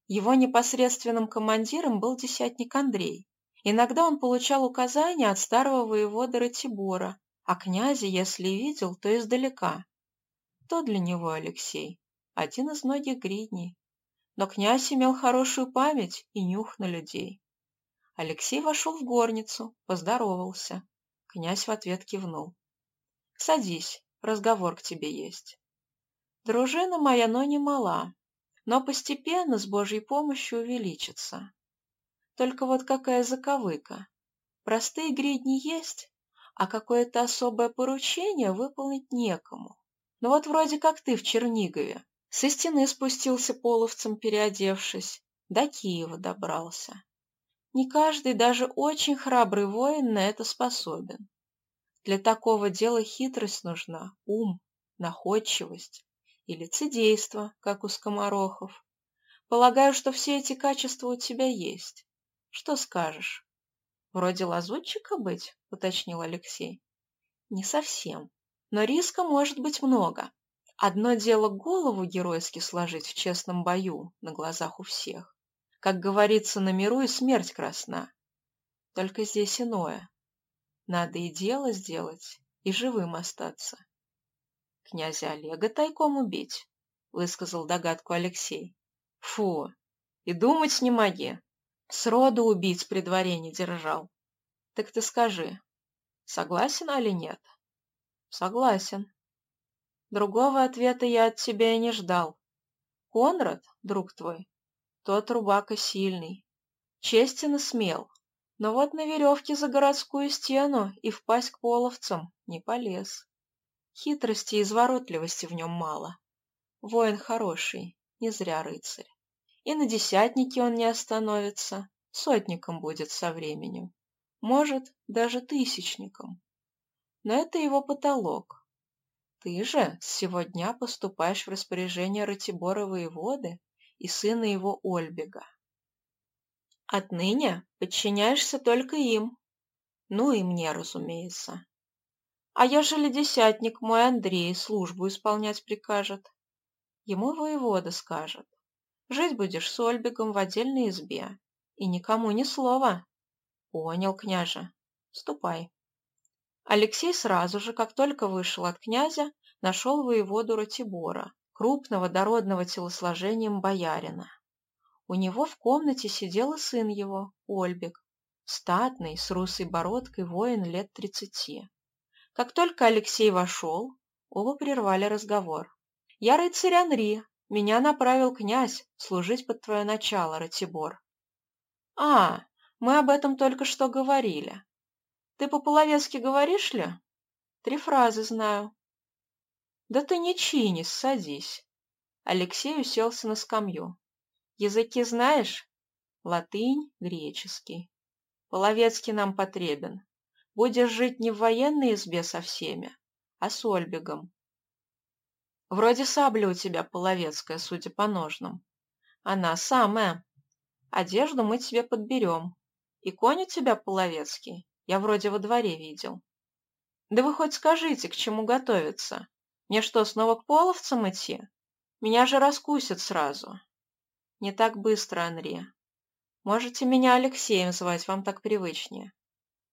Его непосредственным командиром был десятник Андрей. Иногда он получал указания от старого воевода Ратибора, а князя, если видел, то издалека. То для него Алексей, один из многих гридней. Но князь имел хорошую память и нюх на людей. Алексей вошел в горницу, поздоровался. Князь в ответ кивнул. «Садись, разговор к тебе есть». Дружина моя, но не мала, но постепенно с Божьей помощью увеличится. Только вот какая заковыка. Простые гридни есть, а какое-то особое поручение выполнить некому. Ну вот вроде как ты в Чернигове. Со стены спустился половцем, переодевшись, до Киева добрался. Не каждый, даже очень храбрый воин на это способен. Для такого дела хитрость нужна, ум, находчивость и лицедейство, как у скоморохов. Полагаю, что все эти качества у тебя есть. Что скажешь? Вроде лазутчика быть, уточнил Алексей. Не совсем. Но риска может быть много. Одно дело голову геройски сложить в честном бою на глазах у всех. Как говорится, на миру и смерть красна. Только здесь иное. Надо и дело сделать, и живым остаться. Князя Олега тайком убить, высказал догадку Алексей. Фу, и думать не моги. Сроду убийц при дворе не держал. Так ты скажи, согласен или нет? Согласен. Другого ответа я от тебя и не ждал. Конрад, друг твой, тот рубака сильный, честен и смел, но вот на веревке за городскую стену и впасть к половцам не полез. Хитрости и изворотливости в нем мало. Воин хороший, не зря рыцарь. И на десятнике он не остановится, сотником будет со временем. Может, даже тысячником. Но это его потолок. Ты же с сего дня поступаешь в распоряжение Ратибора воеводы и сына его Ольбега. Отныне подчиняешься только им. Ну и мне, разумеется. А ежели десятник мой Андрей службу исполнять прикажет? Ему воевода скажет. Жить будешь с Ольбегом в отдельной избе. И никому ни слова. Понял, княже. Ступай. Алексей сразу же, как только вышел от князя, нашел воеводу Ратибора, крупного дородного телосложением боярина. У него в комнате сидел и сын его, Ольбек, статный, с русой бородкой воин лет тридцати. Как только Алексей вошел, оба прервали разговор. «Я рыцарь Анри, меня направил князь служить под твое начало, Ратибор». «А, мы об этом только что говорили. Ты по-половецки говоришь ли?» «Три фразы знаю». «Да ты не чинись, садись». Алексей уселся на скамью. «Языки знаешь?» «Латынь, греческий. Половецкий нам потребен. Будешь жить не в военной избе со всеми, а с Ольбегом. Вроде сабля у тебя половецкая, судя по ножнам. Она самая. Одежду мы тебе подберем. И конь у тебя половецкий. Я вроде во дворе видел. Да вы хоть скажите, к чему готовиться? Мне что, снова к половцам идти? Меня же раскусят сразу. Не так быстро, Анри. Можете меня Алексеем звать, вам так привычнее.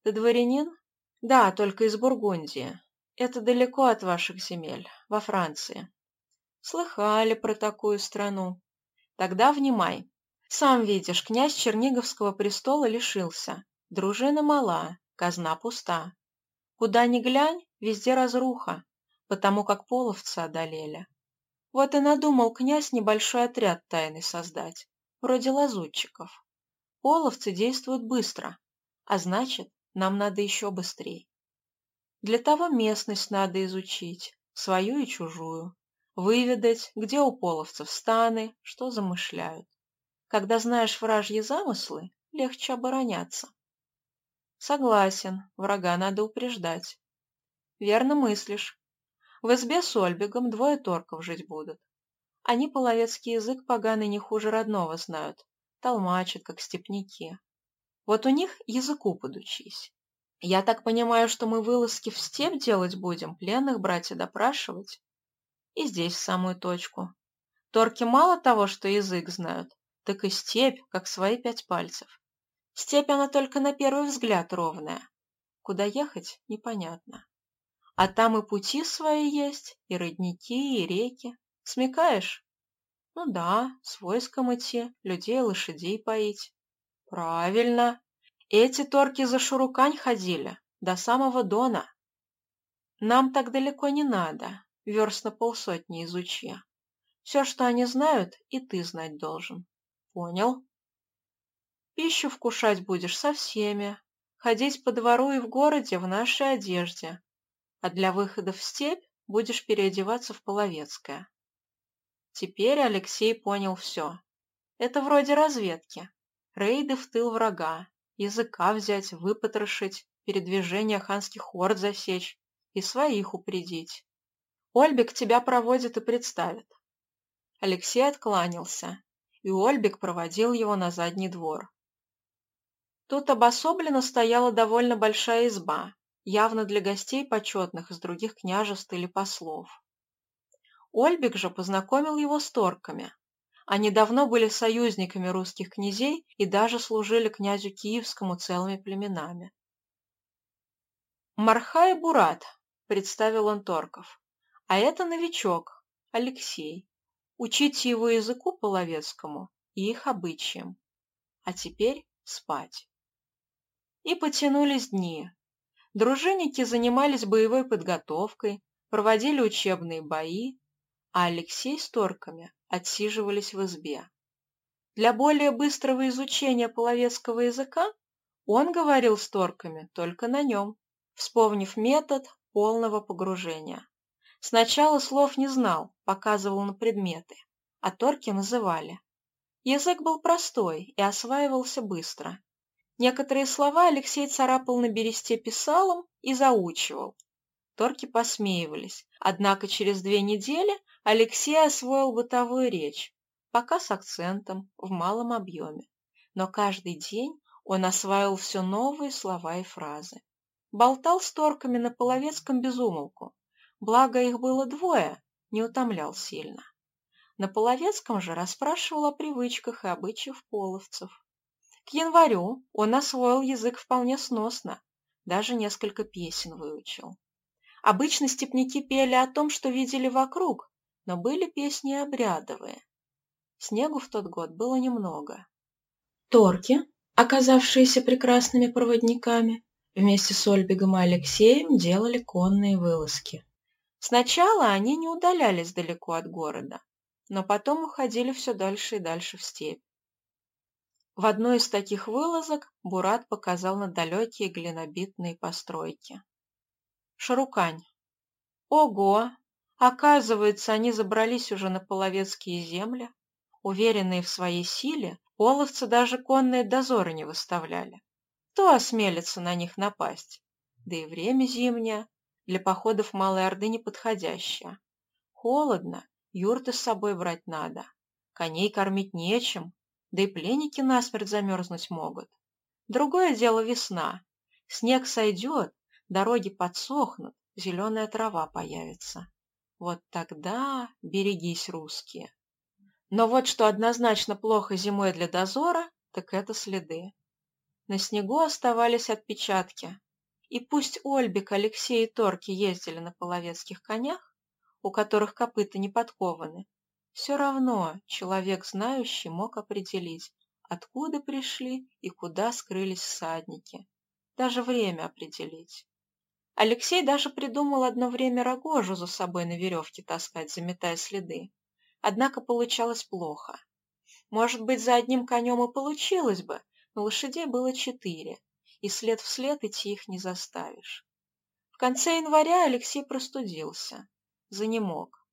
Ты дворянин? Да, только из Бургундии. Это далеко от ваших земель, во Франции. Слыхали про такую страну. Тогда внимай. Сам видишь, князь Черниговского престола лишился. Дружина мала, казна пуста. Куда ни глянь, везде разруха, потому как половцы одолели. Вот и надумал князь небольшой отряд тайный создать, вроде лазутчиков. Половцы действуют быстро, а значит, нам надо еще быстрее. Для того местность надо изучить, свою и чужую, выведать, где у половцев станы, что замышляют. Когда знаешь вражьи замыслы, легче обороняться. Согласен, врага надо упреждать. Верно мыслишь. В избе с Ольбегом двое торков жить будут. Они половецкий язык поганый не хуже родного знают, толмачат, как степняки. Вот у них языку подучись. Я так понимаю, что мы вылазки в степь делать будем, пленных брать и допрашивать? И здесь в самую точку. Торки мало того, что язык знают, так и степь, как свои пять пальцев. Степь она только на первый взгляд ровная. Куда ехать, непонятно. А там и пути свои есть, и родники, и реки. Смекаешь? Ну да, с войском идти, людей лошадей поить. Правильно. Эти торки за Шурукань ходили, до самого Дона. Нам так далеко не надо, верст на полсотни изучи. Все, что они знают, и ты знать должен. Понял? Пищу вкушать будешь со всеми, ходить по двору и в городе в нашей одежде, а для выхода в степь будешь переодеваться в половецкое. Теперь Алексей понял все. Это вроде разведки. Рейды в тыл врага, языка взять, выпотрошить, передвижение ханских орд засечь и своих упредить. Ольбик тебя проводит и представит. Алексей откланялся, и Ольбик проводил его на задний двор. Тут обособленно стояла довольно большая изба, явно для гостей почетных из других княжеств или послов. Ольбик же познакомил его с торками, они давно были союзниками русских князей и даже служили князю Киевскому целыми племенами. «Мархай Бурат», — представил он Торков, — «а это новичок, Алексей. Учите его языку половецкому и их обычаям. А теперь спать». И потянулись дни. Дружинники занимались боевой подготовкой, проводили учебные бои, а Алексей с торками отсиживались в избе. Для более быстрого изучения половецкого языка он говорил с торками только на нем, вспомнив метод полного погружения. Сначала слов не знал, показывал на предметы, а торки называли. Язык был простой и осваивался быстро. Некоторые слова Алексей царапал на бересте писалом и заучивал. Торки посмеивались, однако через две недели Алексей освоил бытовую речь, пока с акцентом, в малом объеме. Но каждый день он осваивал все новые слова и фразы. Болтал с торками на половецком безумолку, благо их было двое, не утомлял сильно. На Половецком же расспрашивал о привычках и обычаях половцев. К январю он освоил язык вполне сносно, даже несколько песен выучил. Обычно степняки пели о том, что видели вокруг, но были песни обрядовые. Снегу в тот год было немного. Торки, оказавшиеся прекрасными проводниками, вместе с Ольбегом и Алексеем делали конные вылазки. Сначала они не удалялись далеко от города, но потом уходили все дальше и дальше в степь. В одной из таких вылазок Бурат показал на далекие глинобитные постройки. Шарукань. Ого! Оказывается, они забрались уже на половецкие земли. Уверенные в своей силе, половцы даже конные дозоры не выставляли. Кто осмелится на них напасть? Да и время зимнее, для походов Малой Орды неподходящее. Холодно, юрты с собой брать надо. Коней кормить нечем, да и пленники насмерть замерзнуть могут. Другое дело весна. Снег сойдет, дороги подсохнут, зеленая трава появится. Вот тогда берегись, русские. Но вот что однозначно плохо зимой для дозора, так это следы. На снегу оставались отпечатки. И пусть Ольбик, Алексей и Торки ездили на половецких конях, у которых копыта не подкованы, все равно человек знающий мог определить, откуда пришли и куда скрылись всадники. Даже время определить. Алексей даже придумал одно время рогожу за собой на веревке таскать, заметая следы. Однако получалось плохо. Может быть, за одним конем и получилось бы, но лошадей было четыре, и след в след идти их не заставишь. В конце января Алексей простудился, занемог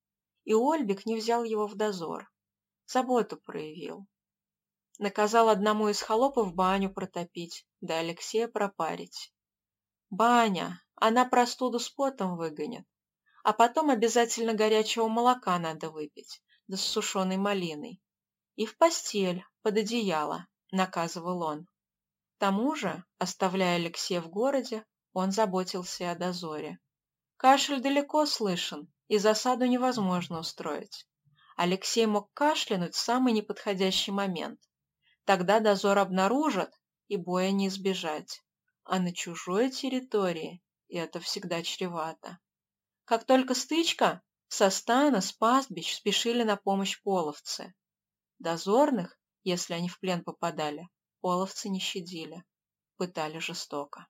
и Ольбик не взял его в дозор. Заботу проявил. Наказал одному из холопов баню протопить, да Алексея пропарить. Баня, она простуду с потом выгонит. А потом обязательно горячего молока надо выпить, да с сушеной малиной. И в постель, под одеяло, наказывал он. К тому же, оставляя Алексея в городе, он заботился о дозоре. Кашель далеко слышен, и засаду невозможно устроить. Алексей мог кашлянуть в самый неподходящий момент. Тогда дозор обнаружат, и боя не избежать. А на чужой территории это всегда чревато. Как только стычка, со стана, с пастбищ спешили на помощь половцы. Дозорных, если они в плен попадали, половцы не щадили, пытали жестоко.